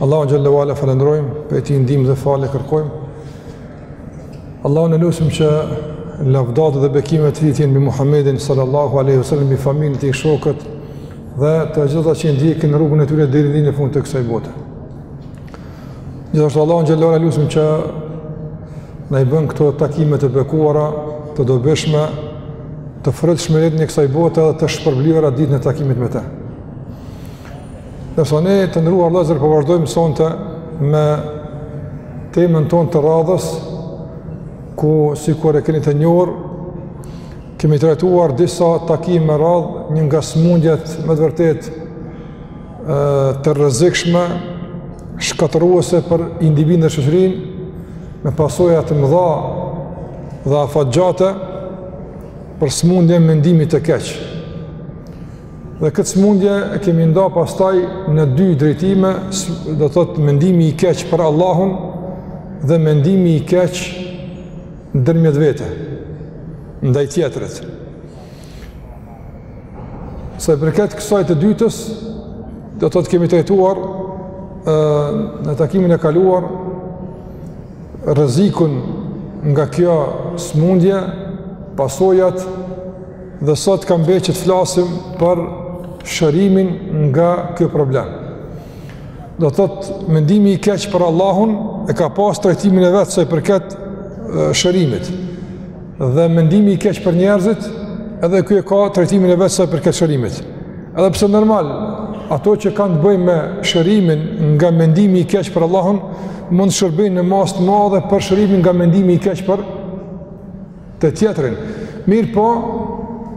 Allahun xhelle ue ala falënderojmë prej tij ndihmë dhe falje kërkojmë. Allahun e lusim që lavdat dhe bekimet të jenë mbi Muhammedin sallallahu alaihi wasallam mbi familjen e tij shokët dhe të gjithë ata që ndjekin rrugën e tyre deri në fund të kësaj bote. Gjithashtu Allahun xhelle ue ala lusim që t'na i bën këto takime të bekuara, të dobishme, të frytshme në jetën e kësaj bote dhe të shpërblyera ditën e takimit me të. Ndërsa ne të nderuar vllezër po vazhdojmë sonte me temën tonë të radhës, ku sikur e keni të njohur, kemi trajtuar disa takime me radhë, një nga sëmundjet me të vërtetë të rrezikshme, shkatërruese për individin dhe shoqërinë, me pasoja të mëdha dhe afatgjate për sëmundjen e mendimit të keq. Dhe këtë sëmundje e kemi nda pastaj në dy drejtime, do të thotë mendimi i keq për Allahun dhe mendimi i keq ndërmjet vete, ndaj tjetrit. Sa i përket kësaj të dytës, do të thotë kemi trajtuar në takimin e kaluar rrezikun nga kjo sëmundje, pasojat, Dhe sot ka mbet që të flasim për shërimin nga ky problem. Do të thotë, mendimi i keq për Allahun e ka pas trajtimin e vet sa i përket shërimit. Dhe mendimi i keq për njerëzit edhe ky e ka trajtimin e vet sa i përket shërimit. Edhe pse normal, ato që kanë të bëjnë me shërimin nga mendimi i keq për Allahun, mund të shërbejnë në masë të madhe për shërimin nga mendimi i keq për tjetrin. Mirëpo,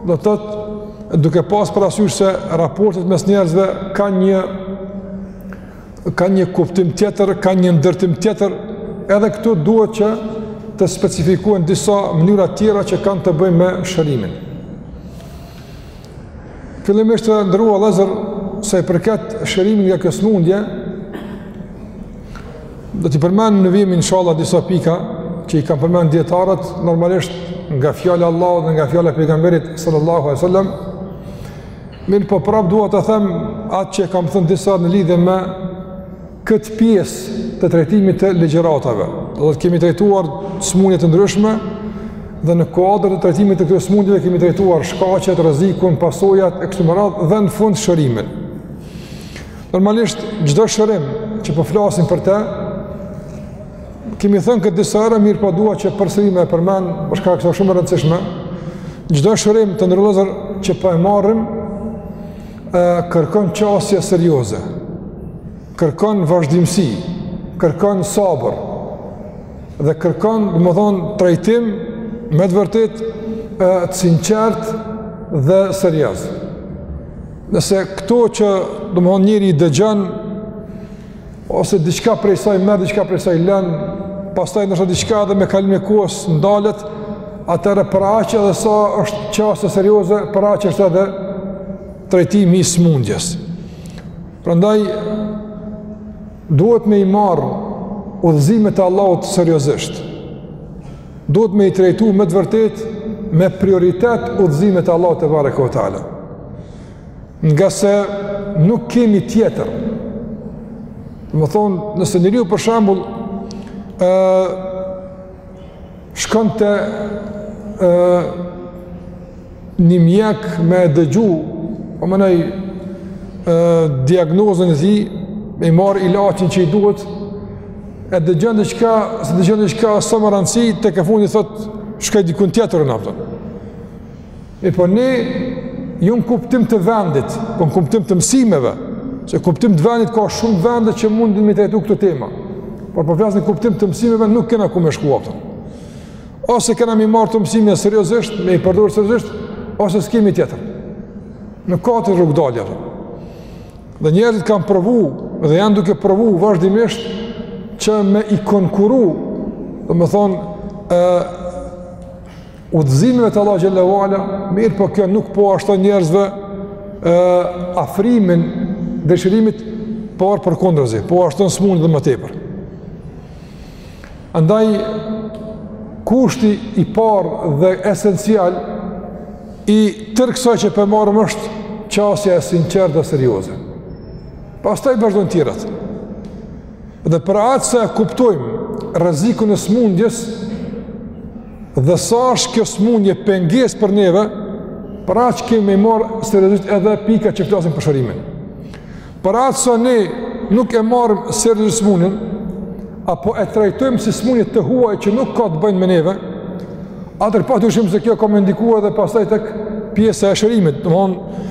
do të thotë duke pas parasysh se raportet mes njerëzve kanë një kanë një kuptim tjetër, kanë një ndërtim tjetër, edhe këtu duhet që të specifikohen disa mënyra tjera që kanë të bëjnë me shërimin. Fillimisht të nderuar vllezër sa i përket shërimit nga kjo sëmundje, do t'i përmend në vijim inshallah disa pika që i kanë përmend dijetarët, normalisht nga fjala e Allahut dhe nga fjala e pejgamberit sallallahu alaihi wasallam, mirëpo prap dua ta them atë që e kam thënë disa në lidhe me këtë pjesë të trajtimit të ligjëratave. Do të thotë kemi trajtuar sëmundje të ndryshme dhe në kuadër të trajtimit të këtyre sëmundjeve kemi trajtuar shkaqet, rrezikun, pasojat e kështu me radhë dhe në fund shërimin. Normalisht çdo shërim që po flasim për të kemi thënë këtë disa herë mirëpo dua që përsëri me e përmend për shkak se është shumë e rëndësishme. Çdo shërim të nderuar vllezër që po e marrim kërkon qasje serioze, kërkon vazhdimësi, kërkon sabër, dhe kërkon, domethënë, trajtim, me të vërtetë, të sinqertë dhe serioz. Nëse këto që, domethënë, njeriu i dëgjon, ose diçka prej saj merr, diçka prej saj lën, pastaj ndoshta diçka edhe me kalimin e kohës ndalet, atëherë për aq edhe sa është qasja serioze, për aq është edhe trajtimi i smundjes. Prandaj duhet me i marr udhëzimet e Allahut seriozisht. Duhet me i trajtu me të vërtetë me prioritet udhëzimet e Allahut tebareke ue teala. Ngase nuk kemi tjetër. Domethënë, nëse njeriu për shembull, e, shkon te, një mjek me dëgju, po mendoj, diagnozën e tij, me i marrë ilaçin që i duhet, e dëgjon diçka, s'e dëgjon diçka s'ka rëndësi, tek e fundit thotë, shkoj dikun tjetër mjafton. Mirëpo ne, jo në kuptim të vendit, po në kuptim të mësimeve, se kuptim të vendit ka shumë vende që munden me i trajtu këto tema, por po flas në kuptim të mësimeve nuk kena ku me shkua pëtëm. Ose kena mi marrë këto mësime seriozisht, me i përdorë seriozisht, ose s'kemi tjetër. Nuk ka rrugëdalje. Dhe njerëzit kanë provu, dhe janë duke provu vazhdimisht, që me i konkuru, domethënë, udhëzimeve të Allahut xhelle ue ala, mirëpo kjo nuk po ua shton njerëzve e, afrimin dhe shërimit por përkundrazi, po ua shton smundjen edhe më tepër. Andaj, kushti i parë dhe esencial i tërë kësaj që po e marrim është qasja e sinqertë dhe serioze. Pastaj vazhdojnë tjerat. Dhe për aq sa e kuptojmë rrezikun e smundjes dhe sa është kjo smundje pengesë për neve, për aq kemi me marrë seriozisht edhe pikat që flasin për shërimin. Për aq sa ne nuk e marrim seriozisht smundjen apo e trajtojmë si smundje të huaj që nuk ka të bëjë me neve, atër pa dyshim se kjo ka me ndiku edhe pastaj tek pjesa e shërimit, domethënë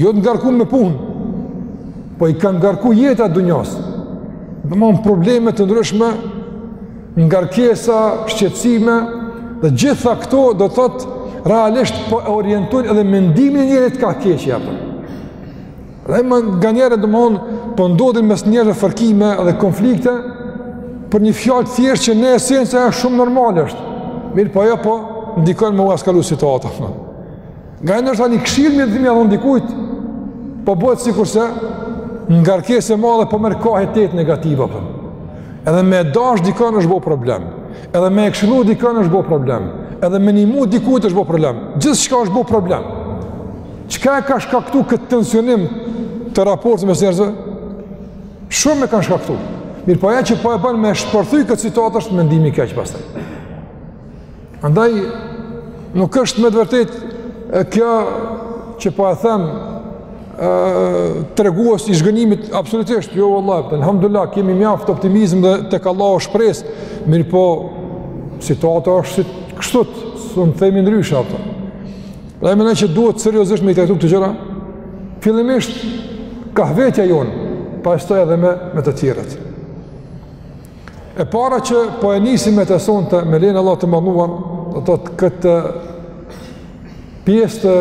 Jo të ngarku me punë, po i ka ngarku jeta e dunjas. Domethon probleme të ndryshme, ngarkesa, shqetësime, dhe gjitha këto do të thotë realisht po e orientojnë edhe mendimin e njerit ka keqja. Dhe ma nganjëherë domethon po ndodhin mes njerëzve fërkime dhe konflikte për një fjalë të thjesht që në esencë e shumë normal është. Mirëpo ajo po ndikon me u eskalu situata. Nga ndoshta një këshillë mirë që ia dhon dikujt, po bëhet sikurse ngarkesë e madhe po merr kahe tjetër negative po. Edhe me e dash dikën është bo problem, edhe me e këshillu dikën është bo problem, edhe me i nimu dikujt është bo problem, gjithçka është bo problem. Çka e ka shkaktu këtë tensionim të raporteve mes njerëzve? Shumë e kanë shkaktu. Mirëpo ajo që po e ban me shpërthy këtë situatë është mendimi i keq pastaj. Andaj, nuk është me të vërtetë kjo që po e them tregues i zhgënjimit absolutisht jo vallahi po alhamdulillah kemi mjaft optimizëm dhe tek Allahu shpresë mirëpo situata është si kështu s'e themi ndryshe ato dhe mendoj që duhet seriozisht me i trajtu këto gjëra fillimisht kah vetja jonë pastaj edhe me me të tjerët E para që po e nisim me te sonte, me lejen e Allahut të madhëruar, do të thotë këtë pjesë të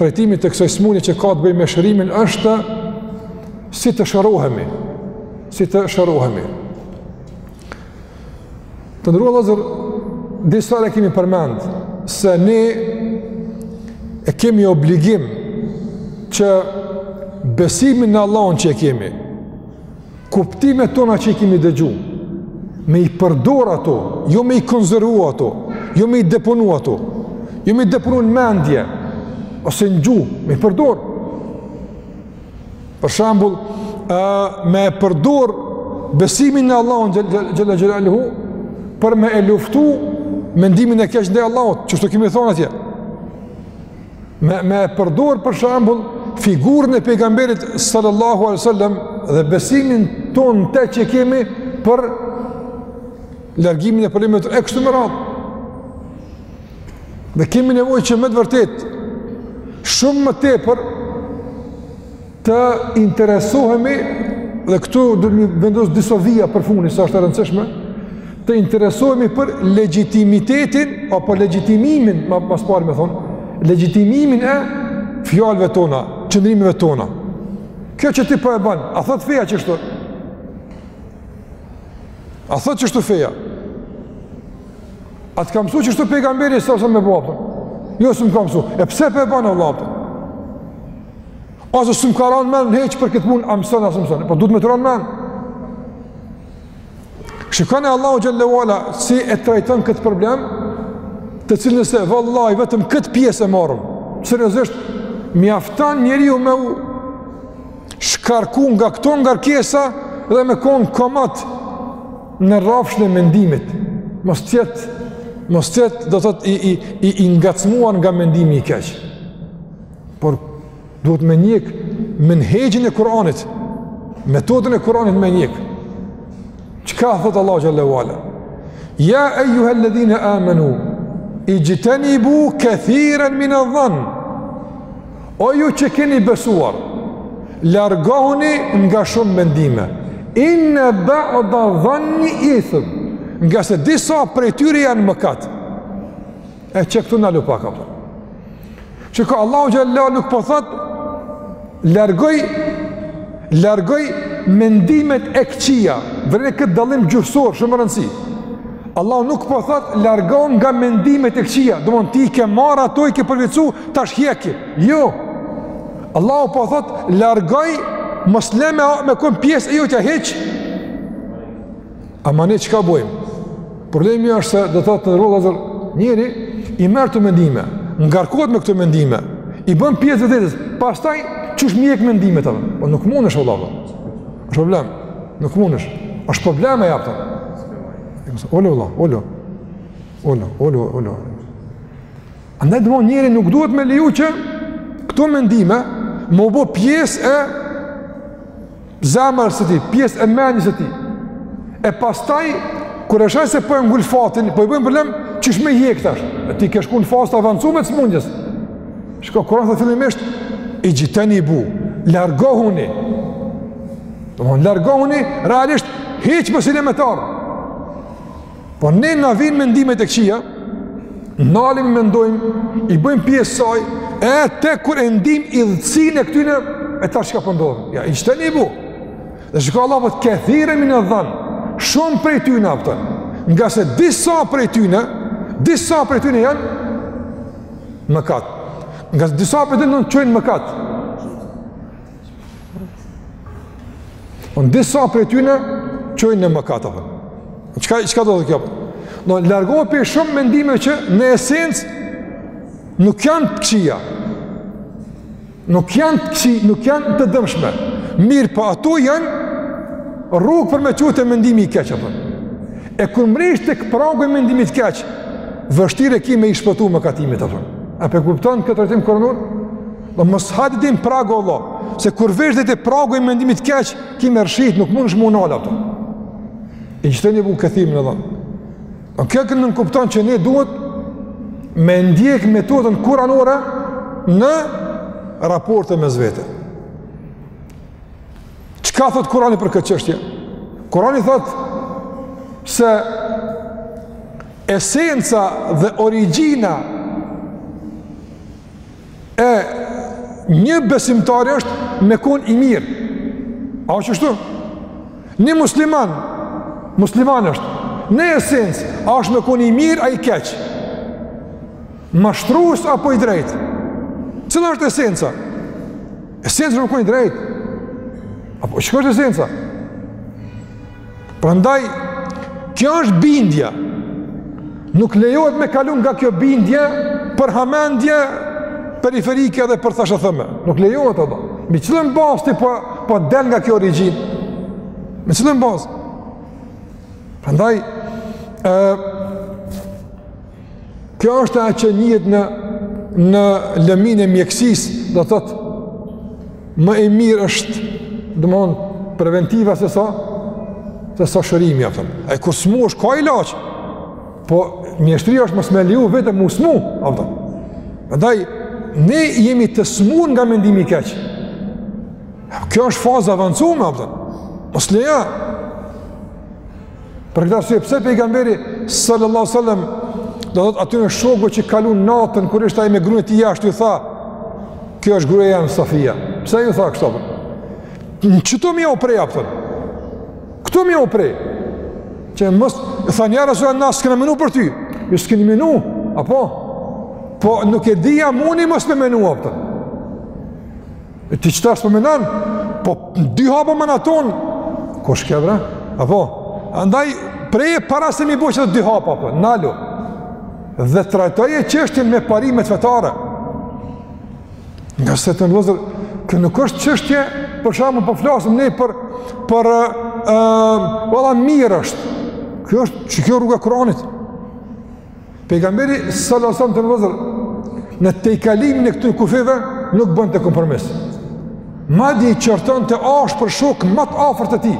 trajtimit të kësoj smunje që ka të bëjë me shërimin, është si të shërohemi. Si të shërohemi. Të nderuar vllazër, disa herë e kemi përmend, se ne e kemi obligim që besimin në Allahun që e kemi, kuptimet tona që i kemi dëgju, me i përdor ato, jo me i konservu ato, jo me i deponu ato, jo me i deponu në mendje, ose në gjuhë, me i përdor. Për shambull, me e përdor besimin në Allahun xhele xhelaluhu, për me e luftu mendimin e keq ndaj Allahut, qështu kemi thonë atje. me e përdor për shembull figurën e pejgamberit sallallahu alaihi wasallam dhe besimin tonë te që kemi për largimin e problemeve e kështu me radhë. Ne kemi nevojë që me të vërtetë shumë më tepër të interesohemi dhe këtu do të vendos disa vija për fundi se është e rëndësishme të interesohemi për legjitimitetin apo legjitimimin ma së pari me thonë legjitimimin e fjalëve tona qëndrimeve tona kjo që ti po e bën a thotë feja qështu a thotë qështu feja a të ka msu qështu pejgamberi s.a.s. me ba jo s'm ka msu e pse po e bën vlla Ose s'më ka ra n'men hiç për këtë punë, a mëson, a s'mëson, po duhet me të ra n'men. Shikoni Allahu xhel-le ve ala si e trajton këtë problem, të cilin nëse vallahi vetëm këtë pjesë e marrim, seriozisht, mjafton njeriu me u shkarku nga këto ngarkesa dhe me konë komod në rrafshin e mendimit. Mos t'jetë, mos t'jetë, do të thotë i, i, i, i ngacmuar nga mendimi i keq. Por duhet me njek menhexhin e Kur'anit, metodën e Kur'anit me njek. Çka thotë Allahu xhel-le ve ala? Ja ejuha alladhina amanu ijtanibu kathiran min adh-dhann. O ju që keni besuar, largohuni nga shumë mendime. Inna ba'da dhanni ithm, ngase disa prej tyre janë mëkat. E qe këtu nalu pak, apo. Shiko Allahu xhel-le ve ala nuk po thotë, largoji, largoji mendimet e këqija, vëreni këtë dallim gjuhësor, shumë rëndësi. Allahu nuk po thotë, largohu nga mendimet e këqija, domethënë ti i ke marrë ato i ke përvetësu, tash hjeki. Jo, Allahu po thotë, largoji, mos le me kenë pjesë e jotja hiç, Ama ne çka bojmë? Problemi është se do të thotë në rrëllë njeri i merr këto mendime, ngarkohet me këto mendime, i bën pjesë të vetes, pastaj qysh me i hjek mendimet e? Po nuk mundesh vallah, është problem, nuk mundesh, është problem e japëta. Olo, olo, olo, olo, olo, olo. Andaj domethënë njeri nuk duhet me leju që këto mendime me u bo pjesë e zemrës së tij, pjesë e mendjes së tij. E pastaj kur e sheh se po e ngulfatin, po i bëjnë problem qysh me i hjek tash. E ti ke shku në fazë t'avancume të sëmundjes. Shiko Kur'ani thotë fillimisht ixhtenibu, largohuni. Domethënë largohuni realisht hiç mos i le me Po ne na vijnë mendimet e këqija, nalemi mendojmë, i bëjmë pjesë saj, e tek kur e ndijmë idhtësinë e këtyne, e tash çka po ndodh. Po ja, ixhtenibu. Dhe shiko Allahu po thotë kethiren minedh-dhann, shumë prej tyne a kupton, ngase disa prej tyne, disa prej tyne janë mëkat. Ngase disa prej tyne të çojnë në mëkat. Në po disa prej tyne, çojnë në mëkat, apo. Çka, çka do të thotë kjo? Domethënë largohu prej shumë mendime që në esencë nuk janë të këqija. Nuk janë të këqija, nuk janë të dëmshme. Mirëpo ato janë rrugë për me çu te mendimi i keq, apo. E kur mrrish tek pragu i mendimit të keq, vështirë e ki me i shpëtu mëkatimit, apo. A po e kupton këtë trajtim kuranor? Dhe po mos hajde te pragu vllezër, se kur vjen deri te pragu i mendimit t'keq, ki me rrëshqit, nuk mund s'mun nal ato. E gjithë të një bunë këthim në dhëmë. E kjo nënkupton që ne duhet me ndjek metodën kuranore në raportet mes vete. Çka thotë Kurani për këtë çështje? Kurani thotë se esenca dhe origjina e një besimtari është me kon i mirë. A është kështu? Një musliman, musliman është. Në esencë, a është me kon i mirë, a i keq? Mashtrues apo i drejtë? Cila është esenca? Esenca është me kon i drejtë. Apo çka është esenca? Prandaj, kjo është bindja. Nuk lejohet me kalu nga kjo bindje për hamendje periferike dhe për thashetheme. Nuk lejohet ato. Mi cillën bazë ti po, po del nga kjo origjinë? Mi qëllën bazë? Prandaj, e, Kjo është ajo që njihet në në lëmin e mjekësisë, do t'thotë më e mirë është domthon preventiva se sa se sa shërimi apo. E kur smuhesh ka ilaç. Po mjeshtëria është mos me leju veten me u smu, apo. Prandaj ne jemi të smuar nga mendimi i keq. Kjo është faza e avancuar, apo. Mos leja Për këtë arsye pse pejgamberi sallallahu alajhi wasallam do të thotë atyne shokëve që kalun natën kur ishte ai me gruën e tij jashtë ju tha kjo është gruaja jem Safija. Pse ju tha kështu? Ktu me jau pre, apo? Ktu me jau pre. Që mos, thanë ja Resulullah, na s'kena menu për ty. Ju s'keni menu, apo? Po nuk e di a muni mos me menu apo? E ti qeta s'po menon, po dy hapa ma n'atanë kur shkon bre, apo, andaj preje para se me i bo edhe dy hapa, apo, nalu, dhe trajtoje çështjen me parimet fetare, ngase, vllezër, kjo nuk është çështje, për shembull po flasëm ne për, për, uh, valla mirë është, kjo është që kjo rruga e Kuranit, Pejgamberi sallallahu alajhi wasallam vllezër në tejkalimin e këtyre kufijve nuk bënte kompromis. Madje i qortonte ashpër shokët më të afërt të tij.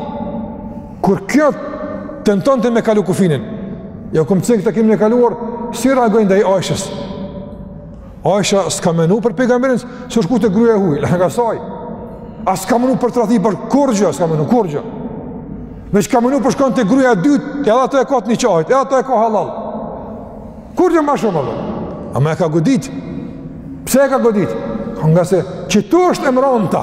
Kur kjo tentonte me kalu kufinin. Jo kam cek këta herën e kaluar si reagoi ndaj Aishës. Aisha s'ka menu për pejgamberin, se o shku te gruja e huj, larg asaj. As s'ka menu për tradhti për kurgjë, s'ka menu kurgjë. Veç ka menu po shkon te gruja e dytë, edhe ato e ka të niqahit, edhe ato e ka hallall. Kurgjë ma shumë, apo. Ama e ka godit. Pse e ka godit? Ngase qëtu është e mramta.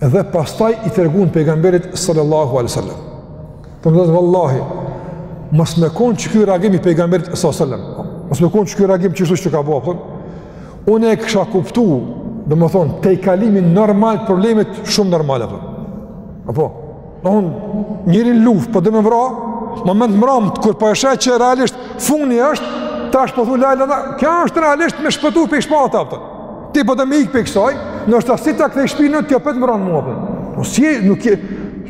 dhe pastaj i treguan pejgamberit sallallahu alaihi wasallam. Domethonë vallahi mos me kon qiky reagim i pejgamberit sallallahu alaihi wasallam. Mos me kon qiky reagim qështu që ka bo. Unë e kisha kuptu, domethënë tejkalimin normal problemet shumë normale apo. Apo, don njeri n'luftë, po do me vra, moment mram kur po e sheh që realisht fundi është tash po thu la ila, kjo është realisht me shpëtu prej shpate apo. Ti po do me ikë prej kësaj, nëse ta kthej shpinë ti opet më ranë mua, apo. Po si e, nuk je,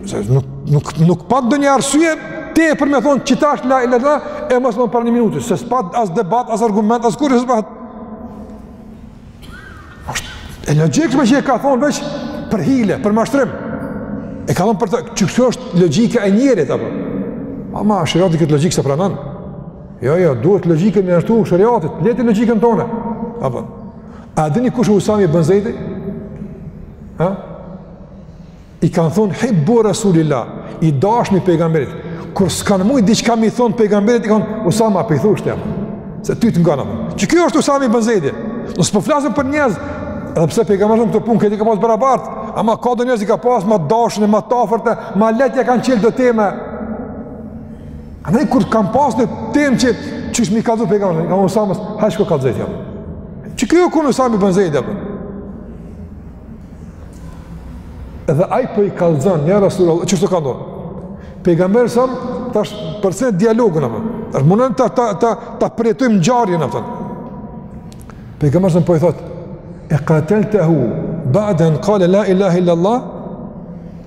se nuk, nuk, nuk pat donjë arsye ti për me thonë qetash la ila la, e mos më për një minutë, se s'pat as debat, as argument, as kurgjë s'pat. E logjikshme që e ka thonë veç për hile, për mashtrim. E ka thonë për të, qëkështu është logjika e njerit, apo. Ama, sheriati këtë logjikë s'e pranon. Jo, jo, duhet logjikën ia nështru sheriatit, le ti logjikën tonë. Apo. A dini kush u Usami ibn Zeidi? Ha? I kanë thonë hibbu Rasulillah, i dashmi pejgamberit. Kur s'kanë mujt diçka me i thonë pejgamberit, i kanë Usama pe thoshte. Se ty të ngon, apo. Qiky është Usami ibn Zeidi. Do s'po flasim për njerëz, edhe pse pejgamberi këto punë krejt i ka pas barabart, ama ka do njerëz që i ka pas më të dashun e më t'afërt, më lehtë kanë çel do tema. A ne kur kanë pas ni temë që qysh me i kallxu pejgamberit, ka Usamës, ha shko kallxoja. Qiky u kon Usame ibn Zejdi, apo. Edhe aj po i kallëzon, ja Rasulullah, qështu ka ndodh? Pejgamberi sam, tash përse dialogun, apo. Tash mundën ta, ta, ta, ta përjetojmë ngjarjen, apo. Pejgamberi sam po i thotë, e kateltehu ba'de en kale la ilahe illallah,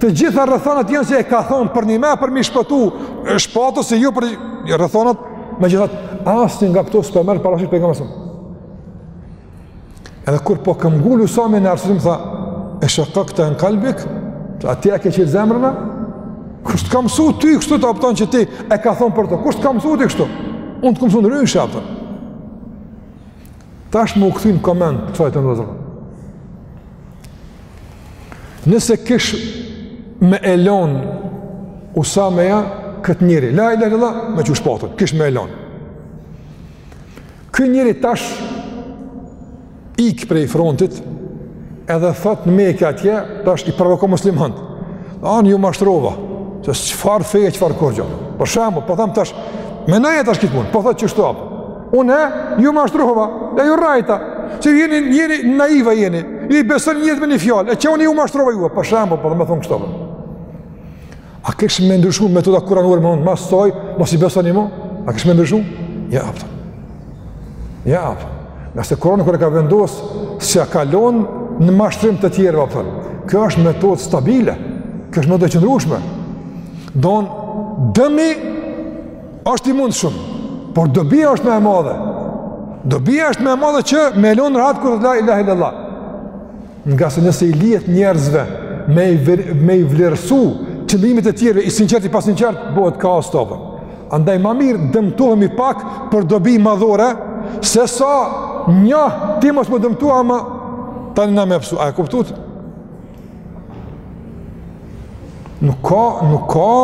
Të gjitha rrethanat janë se e ka thonë përnime për me i shpëtu shpatës se ju jo për një rrethanat, megjithatë asnjë nga këto s'e po merr parasysh pejgamberi. Edhe kur po këmbëngul Usami në arsyetim, tha, e shekakte an kalbihi, a ti ia ke çelë zemrën a, kush të ka mësu ty kështu të apëton që ti e ka thonë për të, kush të ka mësu ty kështu, unë të kam mësu në rrënë shë Tash me u kthy n'koment, të fajtë në dhe Nëse kish me e lon Usameja këtë njeri, la ila ila, me çu shpatën, kish me e lon. Ky njeri tash ikë prej frontit edhe thot në Meke atje, tash i provoko muslimant. Unë ju mashtrova, se çfarë feje, çfarë kurgjo. Për shembull, po thamë tash, menoje tash këtë punë, po thot qështu, apo. Unë ju mashtrova, e ju rrejta, që jeni, jeni naiva jeni, ju i besoni njerit me një fjalë, e që unë ju mashtrova ju, për shembull, po domethonë kështu. A kish me ndryshu metoda kuranore me unë, mas asaj, mos i besoni mo? A kështë me ndryshu? Jo, a kupton. Jo, a kupton. Ngase Kurani kur e ka vendosë, se a kalon në mashtrim të tjerët, a kupton. Kjo është metodë stabile, kjo është metodë e qëndrueshme. Donë, dëmi Është i mundshëm, por dobia është më e madhe. Dobia është më e madhe që me e lonë rahat kur thot la ilahe illallah. Ngase nëse i lihet njerëzve me i, ver, me i vlerësu qëllimet e tjerëve, i sinqert, i pasinqert, bëhet kaos tepër. Andaj ma mirë dëmtohemi pak për dobi madhore, sesa një ti mos m'u dëmtu, ama tani na me pësu. A e kuptut? Nuk ka, nuk ka,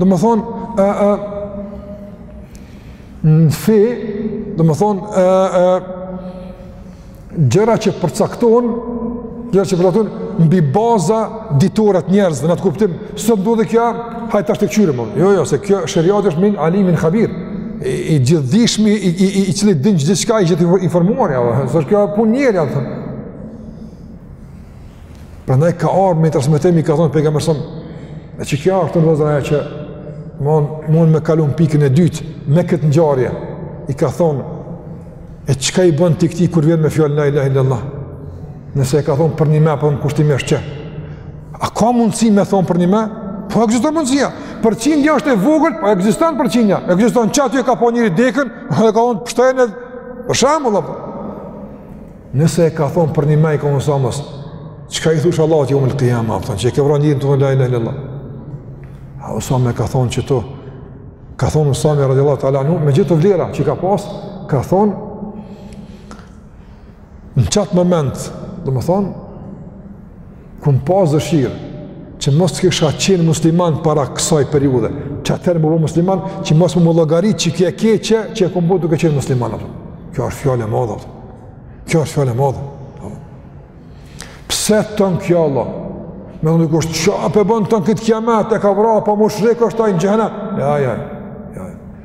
domethonë, e, e, në fe, domethonë, e, e, gjëra që përcakton, gjëra që përcaktohen mbi baza ditore të njerëzve, në at kuptim, sot ndodhi kjo, hajt tash të këqyrim. jo, jo, se kjo sheriat është min alimin khabir, i, i gjithëdijshmi, i, i, i, i cili din gjithçka, i gjithinformuar, ja, dhe, s'është kjo punë njeri, ja, dhe, Prandaj ka ardhur me ni transmetim i ka thënë pejgamberi sa e çka ka ardhur në zonë që mun mun me kalu n'pikën e dytë me këtë ngjarje i ka thënë e çka i bën ti këtij kur vjen me fjalë la ilaha illallah nëse e ka thënë përnjëme apo kushtimisht që a ka mundësi me thon përnjëme po ekziston mundësia përqindja është e vogël po ekziston përqindja ekziston qaty ka pa njeri dekën e ka thon pshtojnë për shembull apo Nëse e ka thonë përnjëme, i ka thonë Usamës, çka i thush Allahut jeumel kijame, a kupton, që e ke vra njerin tu thonë la ilaha illallah. A Usame e ka thonë qëto, ka thonë Usame radiallahu ta'ala anhu, me gjithë ato vlera që i ka pas, ka thonë, në qatë moment, domethonë, Kum pas dëshirë që mos të kisha qenë musliman para kësaj periudhe, që atëherë m'u bo musliman, që mos me m'u llogaritë qikjo e keqe, që e kum bo duke qenë musliman. A kupton. Kjo është fjalë e madhe, a kupton. Kjo është fjalë e madhe. Pse tanë kjo Allah? Me në nuk është çka po e bën tanë këtë kijamet, e ka vra, po mushrik është ai në xhehenem. Ja, ja, ja.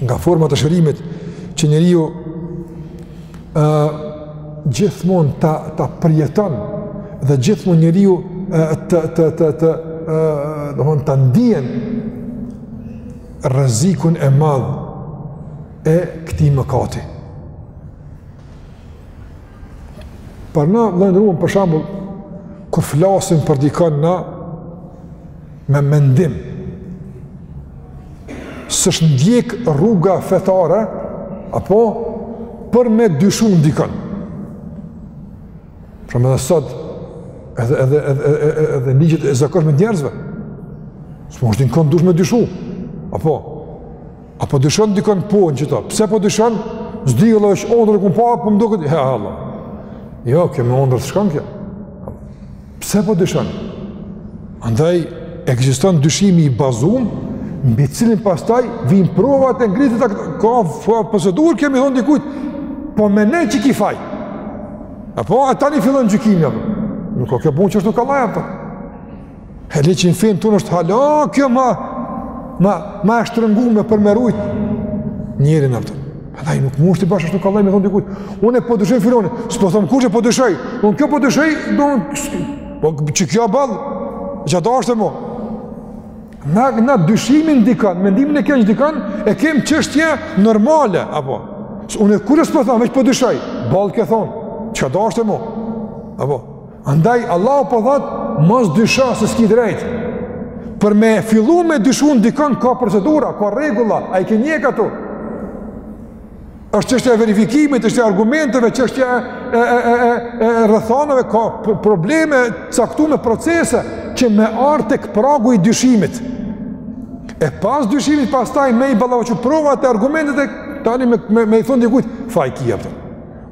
Nga forma të shërimit që njeriu ë gjithmonë ta ta përjeton dhe gjithmonë njeriu të të të të ë do ta ndien rrezikun e madh e këtij mëkati. Për na, dhe në rrugën, për shembull, kur flasim për dikën na, me mendim, s'është ndjek rruga fetare, apo për me dyshu në dikën. Për shembull edhe sot, edhe, edhe, edhe, edhe, edhe, edhe ligjet e zakonshme të njerëzve, s'munesh ti në kon dush me dyshu, apo, A po dyshon dikon po në qëta? Pse po dyshon? S'di vallah, në ondërr kom pa, po më duket, he Allah. Jo, kjo me ondrra s'shkon kjo. Pse po dyshon? Andaj, ekziston dyshimi i bazum, mbi cilin pastaj vijnë provat e ngritet, ka procedurë që me i thonë dikujt, po menoj që ki faj. A po, e tani fillon gjykimi, a po. Nuk ka kjo punë që është kollaj, a po. E le që në fenë tonë është hala, kjo ma, ma, ma e shtërngume për me rujt njerin në pëtën. Andaj nuk mun është i bashkë, është kollaj me i thonë dikujt. Unë po dyshoj filonin, s'po thom kurgjo, po dyshoj, unë kjo po dyshoj, do në po që kjo boll, që ata është e mo. Na, na dyshimin n'dikan, mendimin e keq n'dikan, e kem çështje normale, apo. Se unë kurgjo s'po thom, veç po dyshoj, boll ke thonë, që ata është e mo. Apo. Andaj, Allahu po thotë, mos dysho se s'ki drejtë. Për me fillu me dyshu në dikën, ka procedura, ka rregulla, a i ke njek ato. është çështja e verifikimit, çështja e argumenteve, çështja e, e, e, e, e, e rrethanave, ka probleme t'caktume, procese, që me ardh tek pragu i dyshimit. E pas dyshimit, pastaj me i ballafaqu provat e argumentet e tani me, me, me i thonë dikujt, faj ki, apo.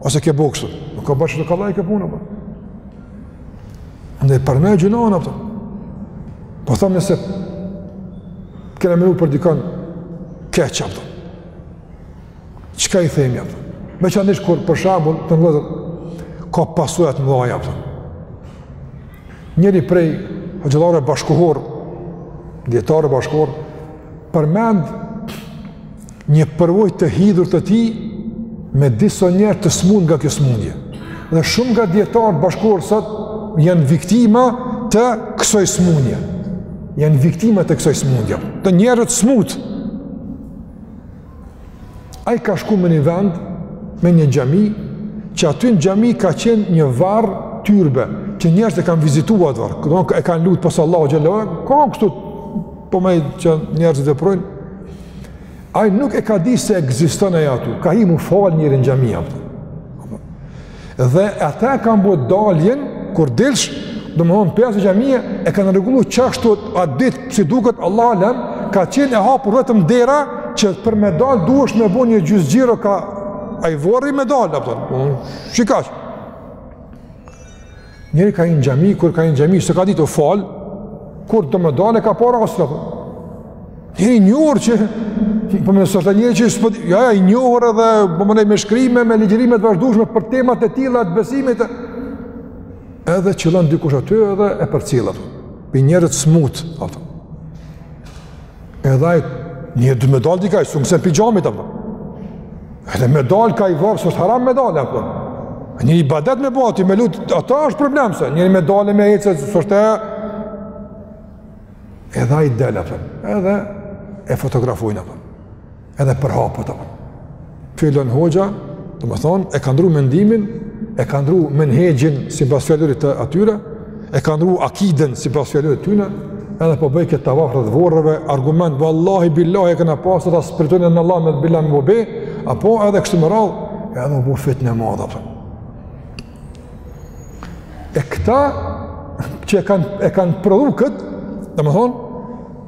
Ose ke bo kështu. Nuk ka bërë që të kollaj kjo punë, apo. Ndaj për me gjynahun, apo. Po thom nëse kena menu për dikon keq, apo. Çka i themi, apo. Veçanërisht kur për shembull te njerëzit ka pasoja t'mdhaja, apo. Njëri prej hoxhallarëve bashkëkohorë, dijetarë bashkëkohorë, përmend Një përvojë të hidhur të tij me disa njerëz të smutë nga kjo smundje. Dhe shumë nga dijetarët bashkëkohorë sot janë viktima të kësaj smundje. Janë viktima të kësaj smundje. Të njerëz të smutë. Ai ka shku në një vend në një xhami, që aty në xhami ka qenë një varr tyrbe, që njerëzit e kanë vizituar atë varr. Edhe e kanë lut pos Allahut xhallahu, ka kështu po më që njerëzit veprojnë Ai nuk e ka dit se ekziston ai aty. Ka hi m'u fal njëri n'xhami aty. Dhe ata kanë bo daljen kur dilsh, domethonë pjesa e xhamisë e kanë rregullu qashtu a di si duket Allahu alem, ka qenë e hapur vetëm dera që për me dal duhesh me bo një gjys xhiro kah ai vorri me dal apo. Shikojsh. Njëri ka hi n'xhami, kur ka hi n'xhami, s'e ka dit u fal, kur do me dalë ka para ose apo. Njeri i njohur që po më sot tani që s'po ja njeri i njohur edhe domethonë me shkrime, me ligjërime të vazhdueshme për temat e tilla të besimit. Edhe qëllon dikush aty edhe e përcjell atë. Për njerëz smut ato. Edhe ai u du me dalë dikah, s'un jesën n'xhami, apë. Edhe me dalë kah ai vorr s'është haram me dalë, apë. Një ibadet me bo aty, me lutë, ajo është problem, se njeri me dalë me ecë s'është e... Edhe ai del, apë. Edhe e fotografojnë, apë. edhe përhapet apo. Fillon hoxha, domethonë, e ka ndru mendimin, e ka ndru menhexhin sipas fjalorit të atyre, e ka ndru akiden sipas fjalorit të tyne, edhe po bëj këtë tavaf rreth vorreve, argument vallahi billahi kena pas a s'po i tutn Allahut me billahi me bobe, apo edhe kështu me radhë, edhe u bë fitnë e madhe apo. E këta që e kanë e kanë prodhuar kët, domethënë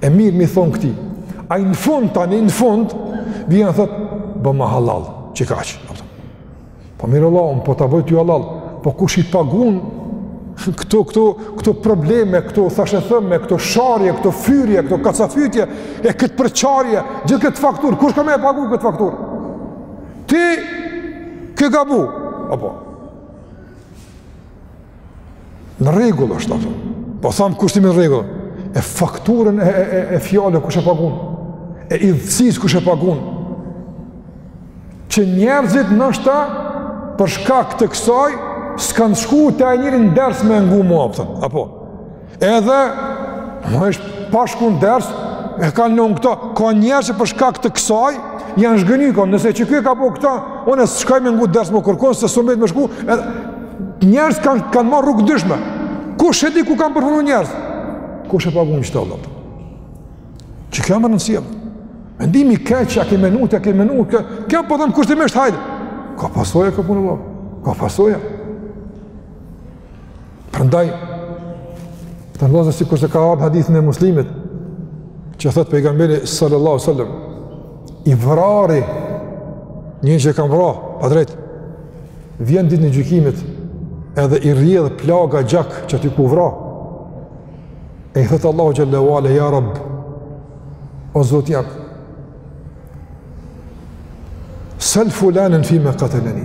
E mirë m'i thonë këtij, ai në fund, tani në fund, vijen e thotë, boma hallall, që kaq, apëtë. Po mirë vlla, unë po ta boj ty hallall, po kush i pagun këto, këto, këto probleme, këto thashethëme, këto sharje, këto fyrje, këto kacafytje, e këtë përçarje, gjithë këtë faktur, kush ka me e pagu këtë faktur? Ti, ke gabu, apo, Në rregull është apo. Po thamë kushtimisht në rregull. E fakturën e, e, e, e fjalëve kush e pagun? E idhësisë kush e pagun? Që njerëzit noshta për shkak të kësaj, s'kanë shku te asnjëri n'ders me ngu më, pëtën. Apo? Edhe edhe s'pa shku n'ders, e kanë lënë këto, ka njerëz që për shkak të kësaj, janë zhgënjy, kanë, nëse qeky e ka bo këta, unë s'shkoj me ngu ders më kërkun, se s'mbet me shku, edhe njerëz kanë kan marrë rrugë t'dyshimta, kush e di ku kanë përfunu njerëz, kush e pagun qeta vlla, që kjo me rëndësi, mendimi keq, a ke menu, a ke menu, kjo, kjo po themi kushtimisht hajde, ka pasoja kjo punë vlla, ka pasoja, Prandaj, të ndodhë sikurse ka ardhë hadithi n Muslimit, që thotë pejgamberi sallallahu sallam, i vrari një që kam vra, pa drejt, vjen ditën e gjykimit, edhe i rrjedh plaga gjak qaty ku vra, e i thotë Allahut xhelle ve ala, ja Rab, o Zot jem, Sel fulanen fime kateleni.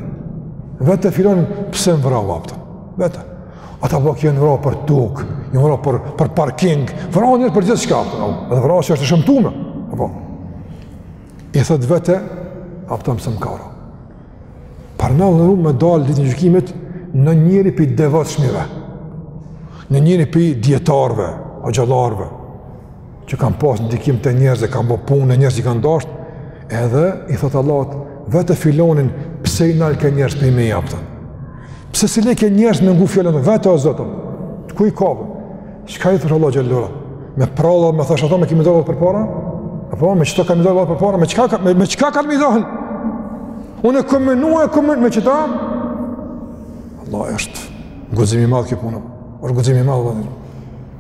Vete filanin pse më vrau apo. Vete. Ata po u vran për tokë, u vran për, për parking, vrau njërë për gjithçka. Dhe vrau që është shëmtume. Apo. I thotë vete, apo pse më ka vra. Paramendo, larg me dalë ditën e gjykimit naj njëri pi devotshmive. Naj njëri pi dijetarëve, hoxhallarëve. që kanë pas ndikim te njerëzit, kanë bërë punë, njerëz që kanë dashur, edhe i thot Allahut vete filanin pse i nalke njerëz për me jap thot. Pse s'i leke njerëz me ngu fjalën vete o Zot. Ku i ka? Çka i thot Allahu xhallahu? Me prallo më thash ato me kimi dalë përpara? Apo me qeto kemi dalë përpara? Me çka me, me çka kemi dalë? Unë kam menuar kam me qeta? Vallahi është gëzim i madh kjo punë. Është gëzim i madh vëlla.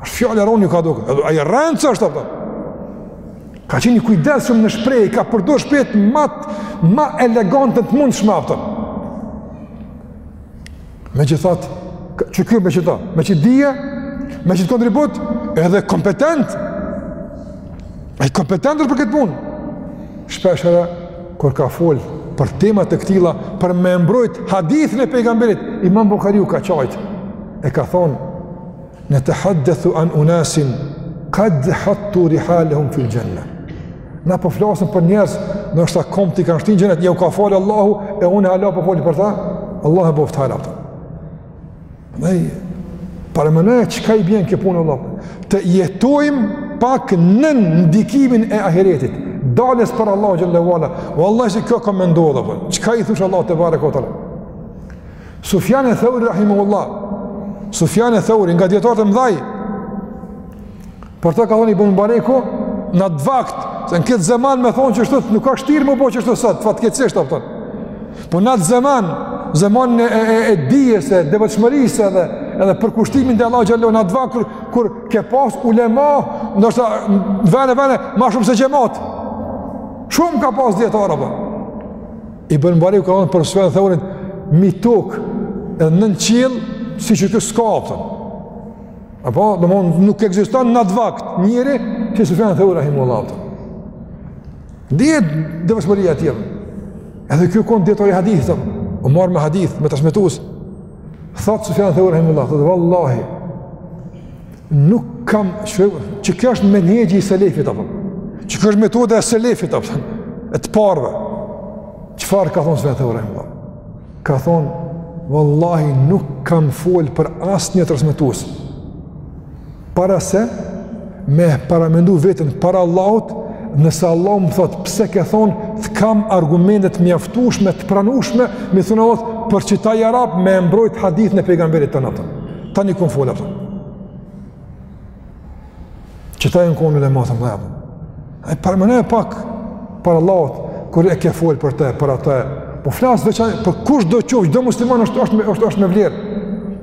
Është fjalë e ronë ju ka dukë, edhe ajo e rëndë s'është apo. Ka qenë i kujdesshëm në shprehje, ka përdor shprehjet ma të, ma elegante të mundshme apo. Megjithatë, që ky me qita, me qit dije, me qit kontribut, edhe kompetent, e kompetent është për këtë punë. Shpeshere, kur ka folë për tema të këtilla, për me mbrojt hadithin e pejgamberit, imam Bukhariu ka qajtë, e ka thonë, netehaddethu an unasin, kad hattu rihalehum fil xhenne. Na po flasim për njerëz, do të thotë kombt i kanë shti n xhenet, ja u ka falë Allahu, e unë hala po folë për ta, Allah e boftë hala për. Dhe i, paramendo çka i bjenë kjo punë vëlla, të jetojmë pak nën ndikimin e ahiretit, daljes para Allahut xhelle ve ala, vallahi që kjo ka me ndodhë, çka i thush Allahut tebareke ve teala? Sufjan e Thauri rahimahullah. Sufjan e Thauri nga dijetarët e mëdhaj. Për to ka thënë Ibn Mubareku në atë vakt, se në këtë zaman me thonë qështu nuk ka shtir me u bo qështu sot, fatkeqësisht apo thon. Po në atë zaman, zamani e, e dijes e devotshmërisë edhe edhe përkushtimit ndaj Allahut xhallahu në atë vakt kur, kur ke pas ulema, ndoshta vene vene më shumë se xhamat. Shumë ka pas dijetarë apo. Ibën Mubariku ka thonë për Sufjan Thaurin, mi tokë edhe nën qiell si çiky s'ka, a kupton. Apo, domethonë nuk ekziston në atë vakt njeri si Sufjan Thaur Rahimullah, a kupton. Dihet devotshmëria e tij. Edhe ky u konë dijetar i hadithit, u marrë me hadith, me transmetues. Thotë Sufjan Thaur Rahimullah, thotë, vallahi, Nuk kam, qikjo është menhegji i selefit, a kupton. Qikjo është metoda e selefit, a kupton. E të parëve. Çfarë ka thonë Sufjan Thaur Rahimullah? Ka thonë Vallahi nuk kam fol për asnjë transmetues. Para se me paramendu vetën para Allahut, nëse Allahu më thot pse ke thon, të kam argumente të mjaftueshme, të pranueshme, me thonë Allah, për çita ia rash me e mbrojt hadithin e pejgamberit tonë. Tani kom fol, a kupton. Qita jan konë, e matën dhe, a kupton. A e paramenon pak para Allahut, kur e ke fol për te, për atë. Po flas veçan, për kushdo qoftë, çdo musliman është, është, me, është, është me vlerë.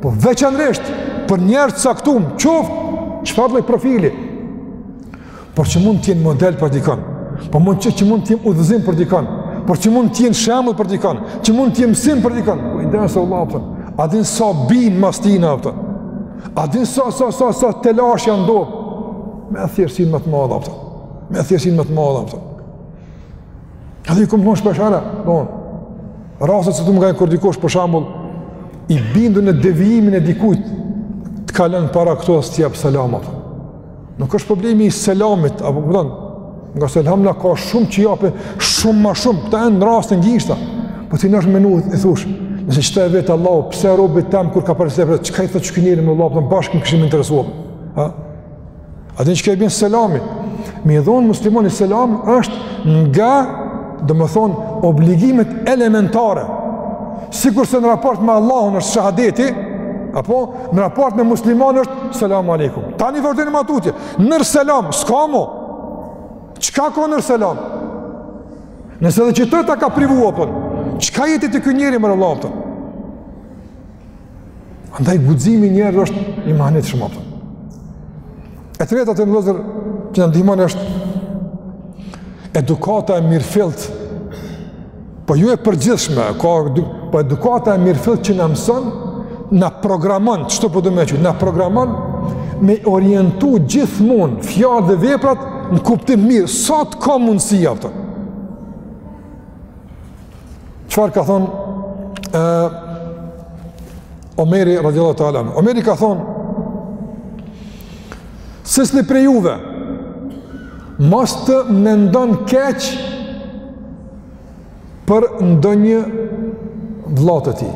Po veçanërisht, për njerëz të caktum, qoftë çfarëdo profili. por që mund të jenë model për dikan, por mund që, që mund të jenë udhëzim për dikan, por që mund të jenë shembull për dikan, që mund të jenë mësim për dikan. Po i dashur Allahu po. A din sa bin masi, a kupton? A din sa sa sa sa telashe janë do? Me thjeshtësinë ma të madhe, a kupton. Me thjeshtësinë ma të madhe, a kupton. A di kum mos pashara? Do. Rastet se të më gajnë kur dikush për shembull i bindur në devijimin e dikujt të kalon para, këto s'të jep selam, a kupton. Nuk është problemi i selamit, a po kupton, ngase elhamdulilah ka shumë që jape, shumë ma shumë, këta i nëmrojsh në gishta, po ti nish me menu e thush, nëse qita e vet Allahu, pse robit tem, kur ka për se përët, çka i thotë qiky njeri more vlla, a kupton, bash kish me më interesu, ha? A din çka i bjen selami, me i dhonë muslimanit selam është nga Domethonë, obligimet elementare, sikurse në raport me Allahun është shahadeti, apo në raport me musliman është selam aleikum. Tani vazhdojmë ma tutje, nër selam, s'ka mo, çka ka nër selam? Nëse edhe qito ta ka privu, a kupton, çka jet te ky njeri more vlla, a kupton? Andaj guximi i njerëzve është i mahnitshëm, a kupton. E treta vllezër që na ndihmon është edukata e mirëfillt, po jo e përgjithshme, ka, po edukata e mirëfillt që na mëson, na programon, qashtu po do me qujt, na programon, me orientu gjithmonë fjalët dhe veprat në kuptim mirë, sa të ka mundësi, a kupton. Çfarë ka thonë uh, Omeri radiallahu ta'ala anhu Omeri ka thonë Se asnjë prej juve Mos të mendon keq Për ndonjë vlla të tij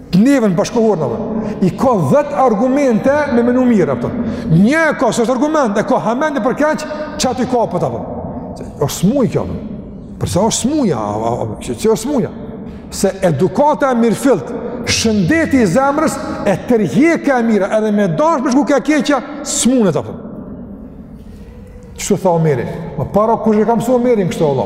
Neven bashkohor në vërë. I ka dhet argumente me menu mirë, a kupton. Një e ka, s'është argument, e ka hamendje për keq, qatë e kap, a kupton. është smujë kjo, a kupton. Për sa është smuja, që që është smuja. Se edukata e mirëfillt, shëndeti i zemrës, e tërhjek ka e mira, edhe me dashtë me shku ka e keqja, s'munet, a kupton. Kshtu tha Omeri? Ma para kush e ka msu Omerin kështu, vlla?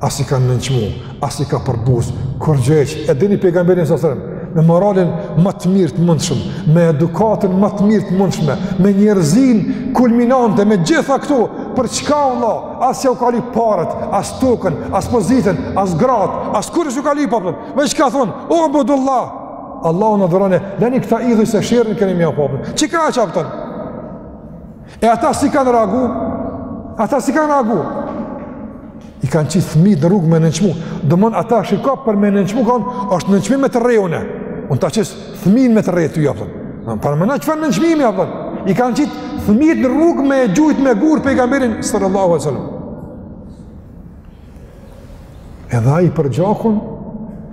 as i ka nënçmu, as i ka përbuz, kurgjo hiç, e dini pejgamberin alejhi selam, me moralin më të mirë të mundshëm, me edukatën më të mirë të mundshme, me njerëzinë kulminante, me gjitha këto, për çka vlla, as jau ka lyp paret, as tokën, as pozitën, as gratë, as kurgjo s'u ka lyp, a kupton, e çka ka thonë, ubudu Allah, Allahun adhurone, leni këta idhuj se sherrin keni m'ia pa, a kupton, qekaq, a kupton? E ata si kanë reagu? Ata si kanë reagu? I kanë qit thmijt në rrugë me nënçmu. Domethon ata shiko për me nënçmu kan, është nënçmim me të rre une. Unë ta qes thminë me të rre ty, a kupton. Parameno çfarë nënçmimi, a kupton. I kanë qit thmijt në rrugë me gjujtë me gurë pejgamberin sal-lallahu alejhi ue selem Edhe ai i përgjakun,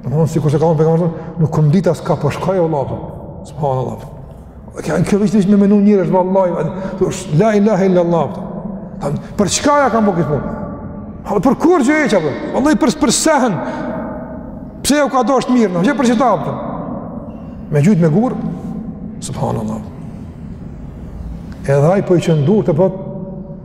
do të thonë sikurse ka thënë pejgamberi, nuk kom ditë as kah po shkoj vallahi. Subhanallahu. Dhe kjo kjo vishë me menu njeri, vallahi, të është la ilahe illa Allah, a kupton, për çka ja kan bo këtë punë? Ha, për kurgjo hiç, a kupton? Vallahi për sëpërsehen, pse jau ka dashtë të mirën, për qëta, a kupton? Me gjujtë me gurë, subhanallah. Edhe aj për po i qëndur të pëtë,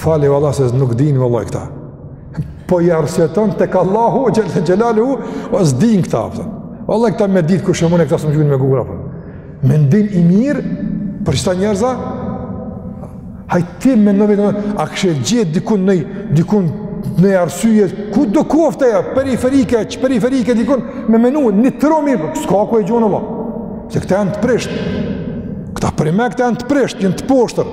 Fali valla se nuk din valla këta. Po i arsyeton tek Allahu xhel xhelaluhu, o s'din këta. Valla këta me dit kush jom une këta s'më gjujnë me gurë. Mendim i mirë për qëta njerëz, a? Hajt ti meno vetë, a kishe gjetë dikun në dikun një arsye kudo koftë ajo, periferike, që periferike dikun me menu, një të romi, s'ka ku e gjonë valla. Se këta janë të prishtë. Këta për mu këta janë të prishtë, janë të poshtër.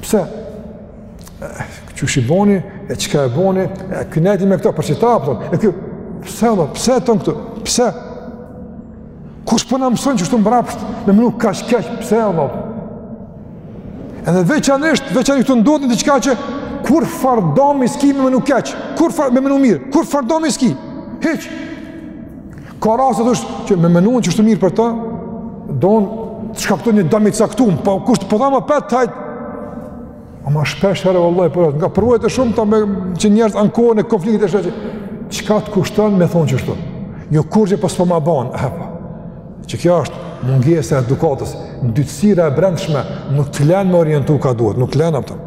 Pse? Qysh e boni, e çka e boni, e këneti me këta për qëta, a kupton, e kjo, pse, dhe, pse e thonë këto, pse? Kush po na mëson qështu mbrapsht, me menu kaq keq, pse vlla? Edhe veçanërisht, veçanërisht ktu ndodhën diçka që, kurfarë domi s'ki me menu keq, kurfarë me menu mirë, kurfarë domi s'ki, hiç, Ka raste është që me menu që është mirë për të, don të shkakton një dam i caktum, pa po kush pra po më pyet, hajt. Ama shpesh herë vallahi po, nga përvojat e shumta me që njerëz ankohen e konflikte e sherre që çka të kushton me thonë qështu? Jo kurgjë po s'po ma ban, apo, që kjo është mungesa e edukatës, ndytësira e brendshme, nuk të len me u orientu ka duhet, nuk të len, a kupton.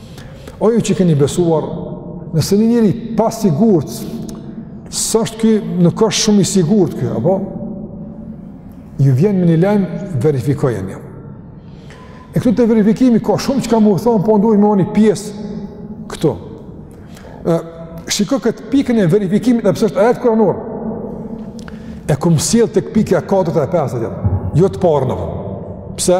O ju që keni besuar, nëse një njeri i pasigurt, s'është ky nuk është shumë i sigurt ky, apo? Ju vjen me një lajm, verifikojeni. E këtu te verifikimi, ka shumë çka m'u thonë, po ndaj me ju ni pjesë këtu. E, shiko këtë pikën e verifikimit, edhe pse është ajet kuranor, e kam sjellë tek pika e 4 e 5 e jo të parën. Pse?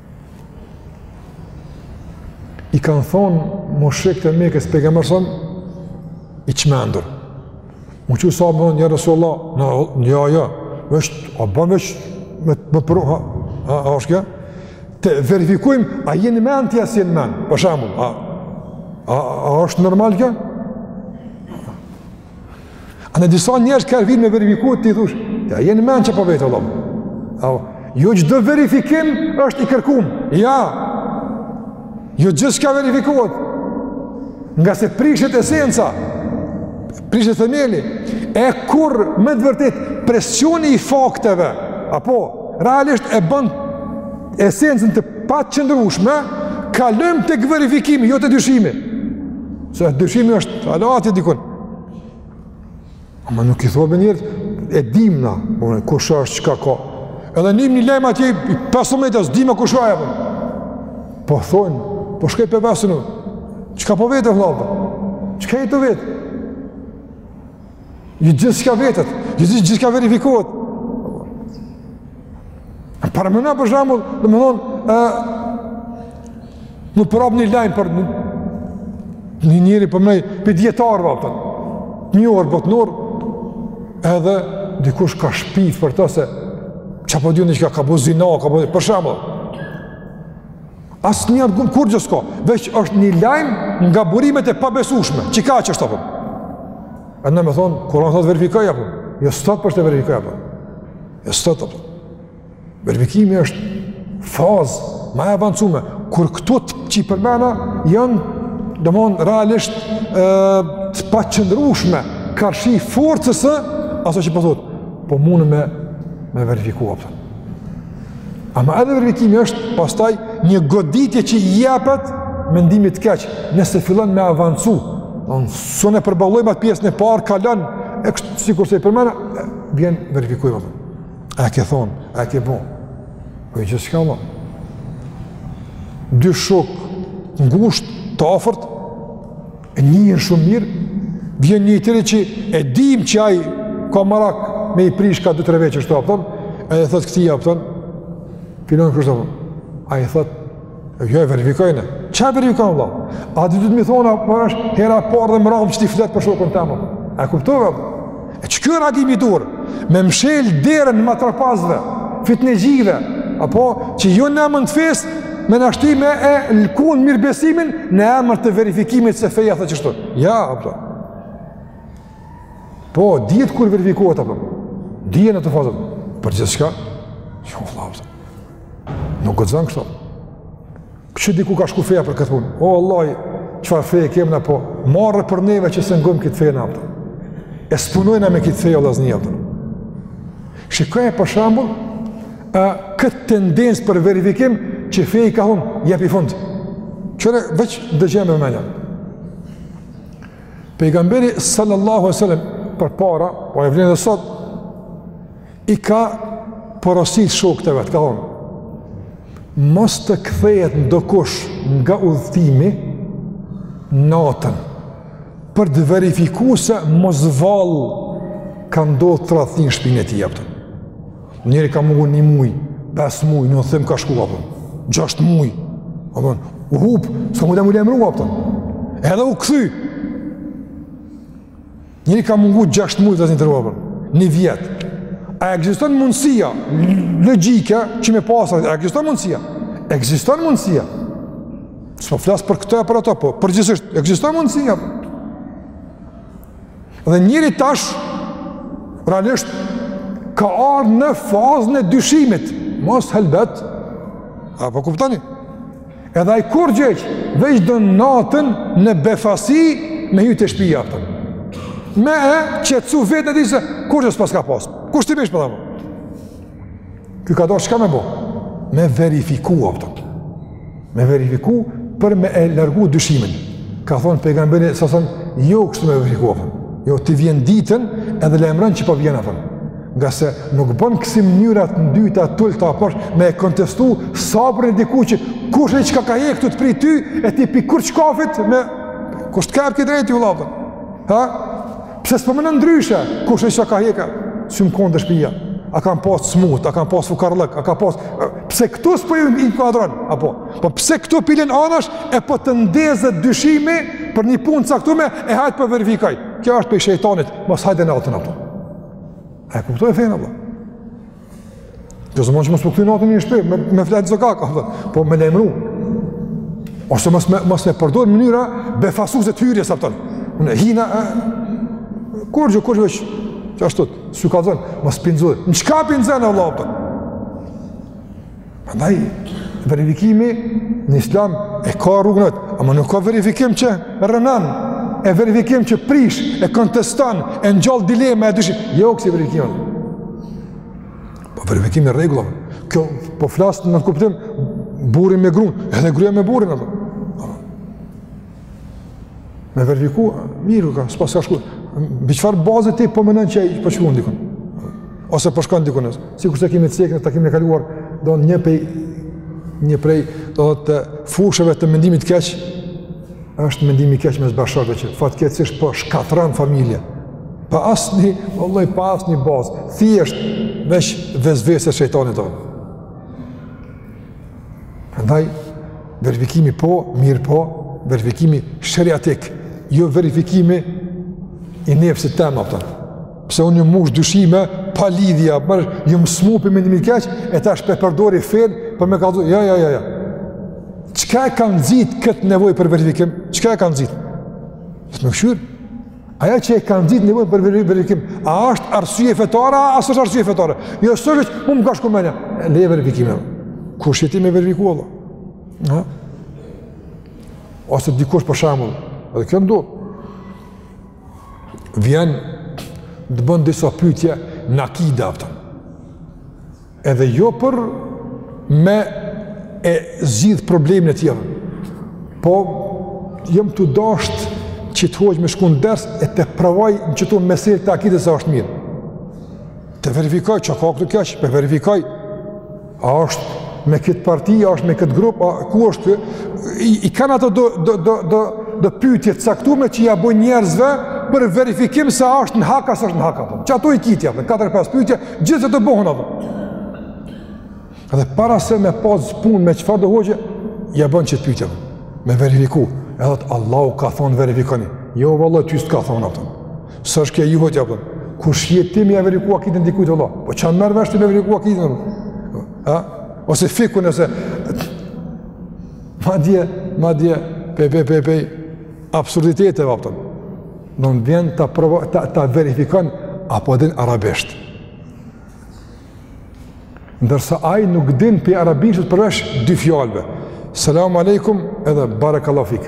i kanë thonë mushrikët e Mekës Pejgamberit, i çmendur. Më që sa me thonë ja Resulallah, jo jo, është, a ban me vetë, me të më përru, ha, ha, ha, është kjo, të verifikojmë, a je n'men ti a s'je n'men, për shembull, a, a, a është normal kjo? A në disa njerëz kur vijnë me verifiku t'i thush, a je n'men çka po vet, vlla. A, jo çdo verifikim është i kërkum, ja. Jo gjithçka verifikohet. Ngase prishet esenca, prishet themeli, e kur me të vërtetë presioni i fakteve, apo realisht e bën esencën të paqëndrushme, kalojmë tek verifikimi, jo te dyshimi. Se dyshimi është hala aty dikun. Ama nuk i thua menjëherë, e dim na, po, kush është, çka ka. Edhe nijmë një lajm atje i 15 metra, s'dimë kush a aj, po. Po thonë, po shkoj po e ves unë. Çka po vet, vlla, po? Çka je tu vetë? Jo gjithçka vetet, jo gjithçka verifikohet. Parameno për shembull, domethonë, e, u përhap një lajm për një, një njeri për një, për dijetar, a kupton, të njohur botënor, edhe dikush ka shpif për të se, çka po di unë që ka ka bo zina, ka bo zina, për shembull. Asnjë argument, kurgjë s'ka, veç është një lajm nga burimet e pabesushme, që ka qështu apo. E a me thonë, Kurani thotë verifikoje apo, jo s'thotë për këtë verifikoje apo, jo s'thotë apo. Verifikimi është fazë, ma e avancume, kur këto që i përmena, janë, domethonë, realisht, e, të paqëndrushme, karshi forcës, asaj që po thotë, po mund me, me verifiku, a kupton. Ama edhe verifikimi është pastaj një goditje që i jepet mendimit të keq, nëse fillon me avancu, s'un e përballojmë atë pjesën e parë, kalon, e kështu sikurse i përmena, vjen verifikojmë, vlla. A ke thonë, a ke bon. Po e gjithçka, vlla. Dy shokë ngusht të afërt, E njihen shumë mirë, vjen një tjetër që e dim që ai ka marak me i prish ka 2-3 veç kështu, a kupton, edhe i thotë këtij, a kupton, fillon kështu, ai thotë, jo e verifikojmë, çka e verifikon, vlla? Ai duhet me i thonë, po është hera e parë dhe e mramë që ti flet për shokun tem, a kuptove, E që kjo radim i dur, me mshel derën matrapazve, fitnexhive, apo që jo në emën të fesë, me na shti me e lkun mirëbesimin, në emër të verifikimit se feja tha qështu. Jo, a kupton. Po, dihet kur verifikohet, a kupton. Dihet në atë fazë. Për gjithçka? Jo, vlla, a kupton. Nuk guxon kështu. Kqyr ti ku ka shku feja për këtë punë. O, Allah, çfarë feje kemi ne, po marre për neve që s'e ngojmë këtë fe, a kupton. E s'punojmë me këtë fe, vllazni, a kupton. Shikoje për shambull, a, këtë tendencë për verifikim që feja i ka thonë, jepi fund. Kqyre, veç dëgjoje me vëmendje. Pejgamberi sallallahu alejhi ve sel-lem përpara, po vlen edhe sot, i ka porosit shokët e vet, ka thonë, mos të kthehet ndokush nga udhëtimi natën, për të verifiku se mos vallë ka ndodhë tradhti n'shpinë e tij, a kupton. Njëri ka mungu një muj, pesë muj, në udhëtim ka shku, a kupton, gjashtë muj, a kupton, u hup, s'ka mund me u lajmëru, a kupton, edhe u kthy, Njëri ka mungu 6 muj dhe një tjetër, një vjet. A ekziston mundësia, logike, që me pas, a ekziston mundësia? Ekziston mundësia. S'po flas për këto e për ato, po përgjithsisht, ekziston mundësia. Dhe njëri tash, realisht, ka ardhë në fazën e dyshimit, mos helbet, a po kuptoni? Edhe ai kurgjë, veç do natën në befasi me hy te shpija, a kupton. Me e qetësu veten e di se kurgjo s'paska pasë, kushtimisht po them. Ky ka dashtë çka me bo? Me verifiku, a kupton. Me verifiku për me e largu dyshimin. Ka thonë pejgamberi, sallallahu alejhi ve sel-lem, jo kështu me verifiku, a kupton. Jo, ti vjen ditën edhe lajmron që po vjen, a kupton. Ngase nuk bën kësi mënyra në dyta tull të aposh me e kontestu sabrin e dikujt që kush e di çka ka hek tu të prit ty e ti pi kurçkafit me kush të ka e për këtë rejti u lapën ha? Pse s'po menon ndryshe kush e di çka ka hek sa s'jam kon te shpija a kam pas smut, a kam pas fukarallëk, a kam pas... Pse këtu s'po i inkuadron, apo? Po pse këtu po i len anash e po të ndezet dyshimi për një punë caktume e hajt po verifikoj. Kjo është prej shejtanit, mos hajtë e në atën, apo? A e kupton fenë, vlla? Kjo s'domethonë që mos me u kthy natën në shpi, me, me fjet në sokak, dhe, po me lajmru. Ose mos me, mos me përdor mënyra befasuese të hyrjes, a kupton. Në hina, e, kurgjë, kurgjë veç, qashtu të, s'i ka zënë, mos po i nxë. Në çka po i nxen, vlla, a kupton? Andaj, verifikimi në islam e ka rrugët, ama nuk ka verifikim që rrënon, e verifikim që prish, e konteston, e ngjall dilema, e dyshim, jo kësi verifikim. Po verifikim i rregullave, kjo po flas në kuptim, burri me grun, edhe gruja me burrin, ato. Me verifiku, mirë u ka, së pas ka shku, mbi çfarë baze ti po menon që ajo po shkon dikun, ose po shkon dikun, sikurse e kemi cek në takimin e kaluar, do një pej, një prej, do dhe të fushave të mendimit keq, është mendimi i keq mes bashkëshortëve që fatkeqësisht po shkatërron familje, pa asnjë, vallahi, pa asnjë bazë, thjesht, veç vesvese shejtanit tonë. Prandaj verifikimi po, mirëpo, verifikimi sheriatik, jo verifikimi i nefsit tem, a kupton. Pse unë jam mush dyshime, pa lidhje, jam smu prej mendimit keq, e tash po e përdori fenë, për me ka dhujë, ja, ja, ja, ja. Çka e ka nxit këtë nevojë për verifikim? Qëka e kanë zitë? Me e kshyr? Ajo që e ka nxit nevojën për verifikim, a është arsye fetare, a s'është arsye fetare? Jo, s'është, mu më ka shku menja. E leje verifikimin. Kush je ti me verifiku, vlla? Ose dikush për shembull. Edhe kjo ndodh. Vjen të bën disa pytje në akide, a kupton. Edhe jo për me e zgjidh problemin e tjetër. Po jam të dashtë që të hoq me shku në ders e të provoj në qëto mesele të akides a është mirë. Të verifikoj çka ka këtu keq, po e verifikoj a është me këtë parti, a është me këtë grup, a ku është kë, i, i kanë ato do, do, do, do, do pytje të caktume që ja bojn njerëzve për verifikim se a është në hak, a s'është në hak. Qato i kitja, në 4-5 pytje, Gjithë të bohen ato. Dhe para se me pas punë me çfarëdo hoxhe, ja bën që të pytëm, me verifiku. E thotë, Allahu ka thonë verifikoni. Jo, vëlla, ty s'të ka thonë, a kupton. S'është ky ajet, a kupton. Kush je ti me ja verifiku akiden dikujt, vëlla. Po ça merr vesh ti me verifiku akiden a? Ose fikhun ose... Madje, madje, pej, pej, pej, pej absurditeteve, a kupton. Do në vjen të, provo, të, të verifikon apo din arabisht. Ndërsa ai nuk din pej arabishtes përveç dy fjalëve. Selam alejkum edhe barakallahu fik.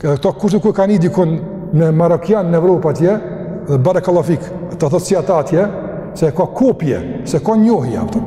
Edhe këto kush di ku ka ni dikun një marokian në Evropë atje, dhe barakallahu fik, ta thotë si ata atje, se e ka kopje, s'e ka njohje, a kupton.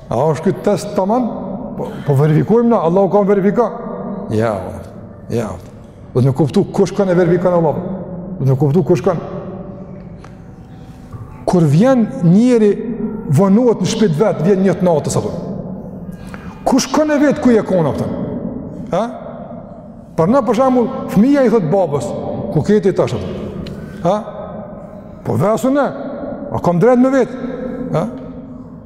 A është ky test taman? Po, po verifikojmë na, Allahu ka thonë verifiko. Ja, ja. Duhet me kuptu kush kanë e verifikon, vëlla. Duhet me kuptu kush kanë. Kur vjen njeri vonohet në shpi t'vet, vjen një t'natës, a kupton. Kush kanë e vet ku je kon, a kupton? Ha? Për në, për shembull, fëmija i thotë babës, ku ke ti tash, a kupton? Ha? Po ves une, a kam drejt me vet? Ha?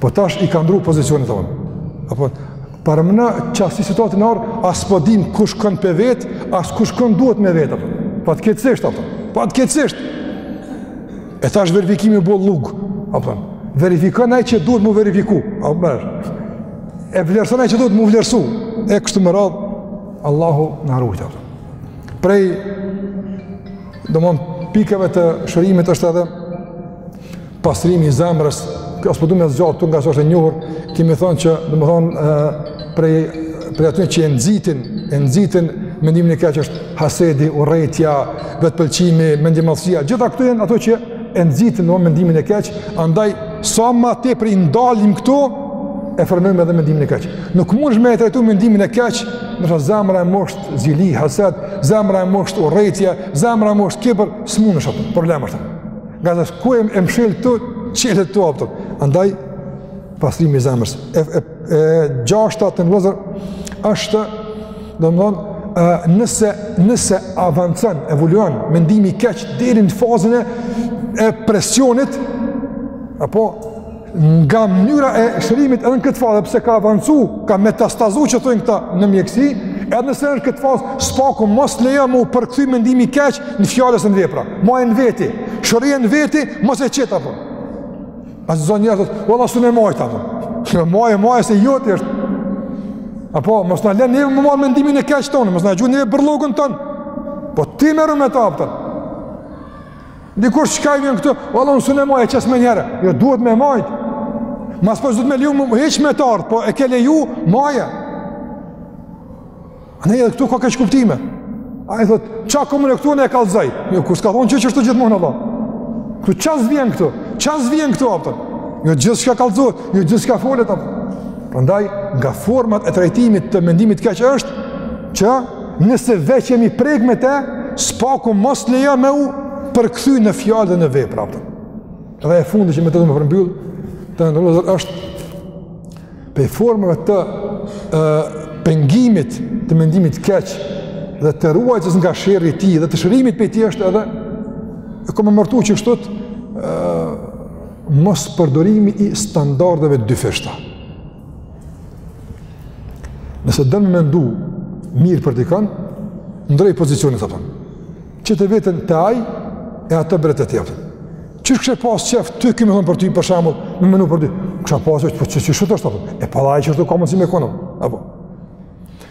Po tash i kanë ndrru pozicionet tona, a kupton, para më na qasi situate në orë, as po dim kush kanë po vet, as kush kanë duhet me vet. Fatkeqësisht, a kupton. Fatkeqësisht. E tash verifikimi u bë llug, a kupton. Verifikon ai që duhet mu verifiku, a kupton. E vlerëson ai që duhet mu vlerësu. E kështu me radhë Allahu na ruaj. Prej domethonë pikave të shërimit është edhe pastrimi i zemrës, kjo s'po du me zgjat ktu ngase është e njohur, kemi thonë që, domethonë, prej, prej atyre që e nxitin, e nxitin, mendimin e keq është hasedi, urrejtja, vetëpëlqimi, mendjemadhësia, gjitha këto janë ato që e nxitin mendimin e keq, andaj, sa ma tepër i ndalim këto, e frenojmë edhe mendimin e keq. Nuk mundsh me e trajtu mendimin e keq, ndërsa zemra e mbusht zili, hased, zemra e mbusht urrejtje, zemra e mbusht kibër, s'mundesh atë, problem është atë. Nga të ku e mshel ktu, çelet ktu, a kupton. Andaj pastrimi i zemrës. E, e, e gjashta të nderuar vllazër është domthon nëse nëse avancon, evoluon mendimi i keq deri në fazën e presionit apo Nga mënyra e shërimit edhe në këtë fazë, pse ka avancu, ka metastazu që thojnë këta në mjekësi, edhe nëse në këtë fazë, së paku mos lejo m'u përkthy mendimi i keq në fjalë ose në vepra. Maje në veti, shëroje në veti, mos e qit, a kupton. A thonë njerëzit, valla s'un e majta, a kupton. Maje, maje, se joti është, a kupton, mos na le neve me marrë mendimin e keq ton, mos na gjuj neve bërllogun ton. Po ti merru me ta, a kupton. Dikush çka i vjen këtu, valla unë s'un e maj, e qes menjëherë. Jo, duhet me majtë. Mas po zëtë me leju, hiç me të ardhë, po e ke leju, maja. A ne edhe këtu ka keqkuptime. Ai thot, çka kom unë këtu unë e kallzoj? Jo, kush ka thonë që qështu gjithmonë Allah. Këtu çka s'vjen këtu, çka s'vjen këtu, a kupton. Jo, gjithë çka kallzohet, jo, gjithë çka folet, a kupton. Prandaj, nga format e trajtimit të mendimit keq është, që Nëse veç jemi prek me te, s'paku mos lejo me u përkthy në fjalë dhe në vepra. Dhe e fundit që me te du me përmbyll, të nderuar vëllezër është prej formave të e, pengimit të mendimit keq dhe të ruajtjes nga sherri i tij dhe të shërimit prej tij është edhe e kom emërtu qështu mos përdorimi i standardeve dyfishta. Nëse don me mendu mirë për dikën, ndrroj pozicionet, a kupton. Qite veten te aj, e atë bjere te ti, a kupton. Qysh kishe pasë qef, ty ki me thonë për ty për shembull, me menu për ty. Kishe pasë qef, po qështu është atë. E pra edhe aj qështu ka mundësi me konë. Apo.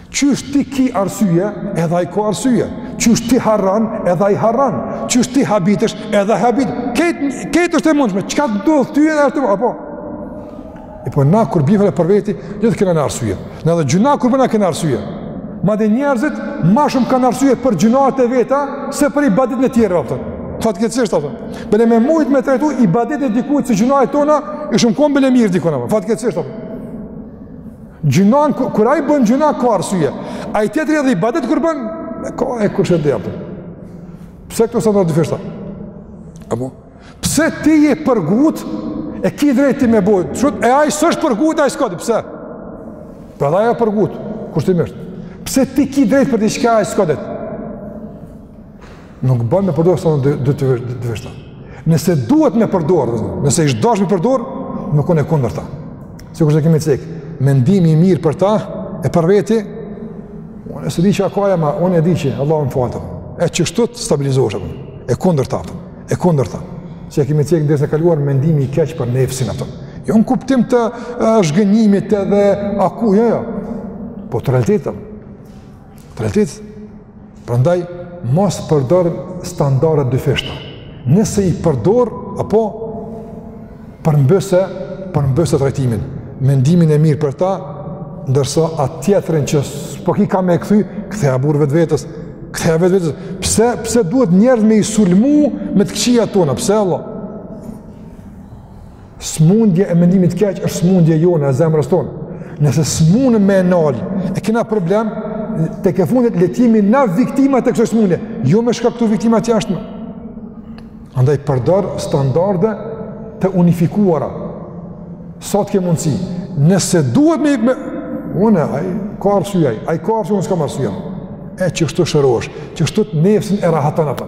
Qysh ti ki arsye, edhe ai ka arsye. Qysh ti harran, edhe ai harran. Qysh ti habitesh, edhe habit. Këtë këtë është e mundshme. Çka të duhet ty edhe ashtu, apo? E po na kur bie për veti, gjithë kena arsye. Na edhe gjyna kur bojna kena arsye. Madje njerëzit më shumë kanë arsye për gjynat e veta se për ibadetin e tjerëve apo. Fatkeqësisht apo. Bile me mujt me trajtu ibadetin e dikujt si gjynat tona ishim kon bile mirë dikon apo. Fatkeqësisht apo. Gjynan, kur ai bën gjyna ka arsye. Ai tjetri edhe ibadet kur bën, ka e kush e di apo. Pse këto standarde dyfishta? Apo pse ti je përgut e ki drejt ti me bo qështu e ai s'është përgut, ai s'ka drejt pse. Pra edhe ai o përgut, kushtimisht. Pse ti ki drejt për diçka ai s'ka di? Nuk bën me përdor standarde dyfishta. Nëse duhet me përdor, nëse ish dashtë me përdor, me kon e kundërta. Sikur se kemi cek, mendimi i mirë për ta e për veti, unë s'e di çka ka aj, ama unë e di që Allahu më faltë. E qështu të stabilizohesh apo? E kundërta. E kundërta. Si e kemi cek në dersin e kaluar mendimi i keq për nefsin, a kupton. Jo në kuptim të zhgënjimit edhe aku, jo, jo. Po të realitetit. Realitetit. Prandaj mos përdor standarde dyfishta. Nëse i përdor apo përmbysë përmbysë trajtimin, mendimin e mirë për ta, ndërsa atë tjetrin që s'po ki ka me e kthy, ktheja burrë vetëvetes, ktheja vetëvetes, pse, pse duhet njerëzit me i sulmu me të këqija tona, pse Allah? Smundje e mendimit të keq është smundje jone e zemrës tonë. Nëse smunë me nal, e kena problem tek e fundit le t'jemi na viktima të kësaj smundje, jo me shkaktu viktima të jashtme. Andaj përdor standarde të unifikuara. Sa të ke mundësi. Nëse duhet me, me, unë, ai ka arsye ai, ai ka arsye unë s'kam arsye. E qështu shërohesh, qështu nefsin e rahaton atë.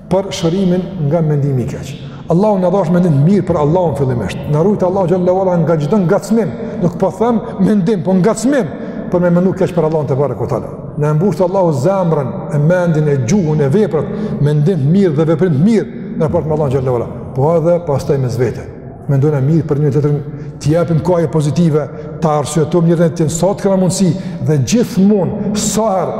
për shërimin nga mendimi i keq. Allahu na dhashtë mendim të mirë për Allahun fillimisht. Na rujt Allahu xhel-le ue ala nga çdo ngacmim. Nuk po them mendim, po ngacmim për me mendu keq për Allahun tebareke ue teala. Na mbushtë Allahu zemrën, e mendin, e gjuhën, e veprat, mendim të mirë dhe veprim të mirë në raport me Allahun xhel-le ue ala. Po edhe pastaj mes vete mendojna mirë për njëri-tjetrin, t'i japim kahje pozitive, ta arsyetojmë njërin e tjetrin sa të kemi mundësi dhe gjithmonë sa herë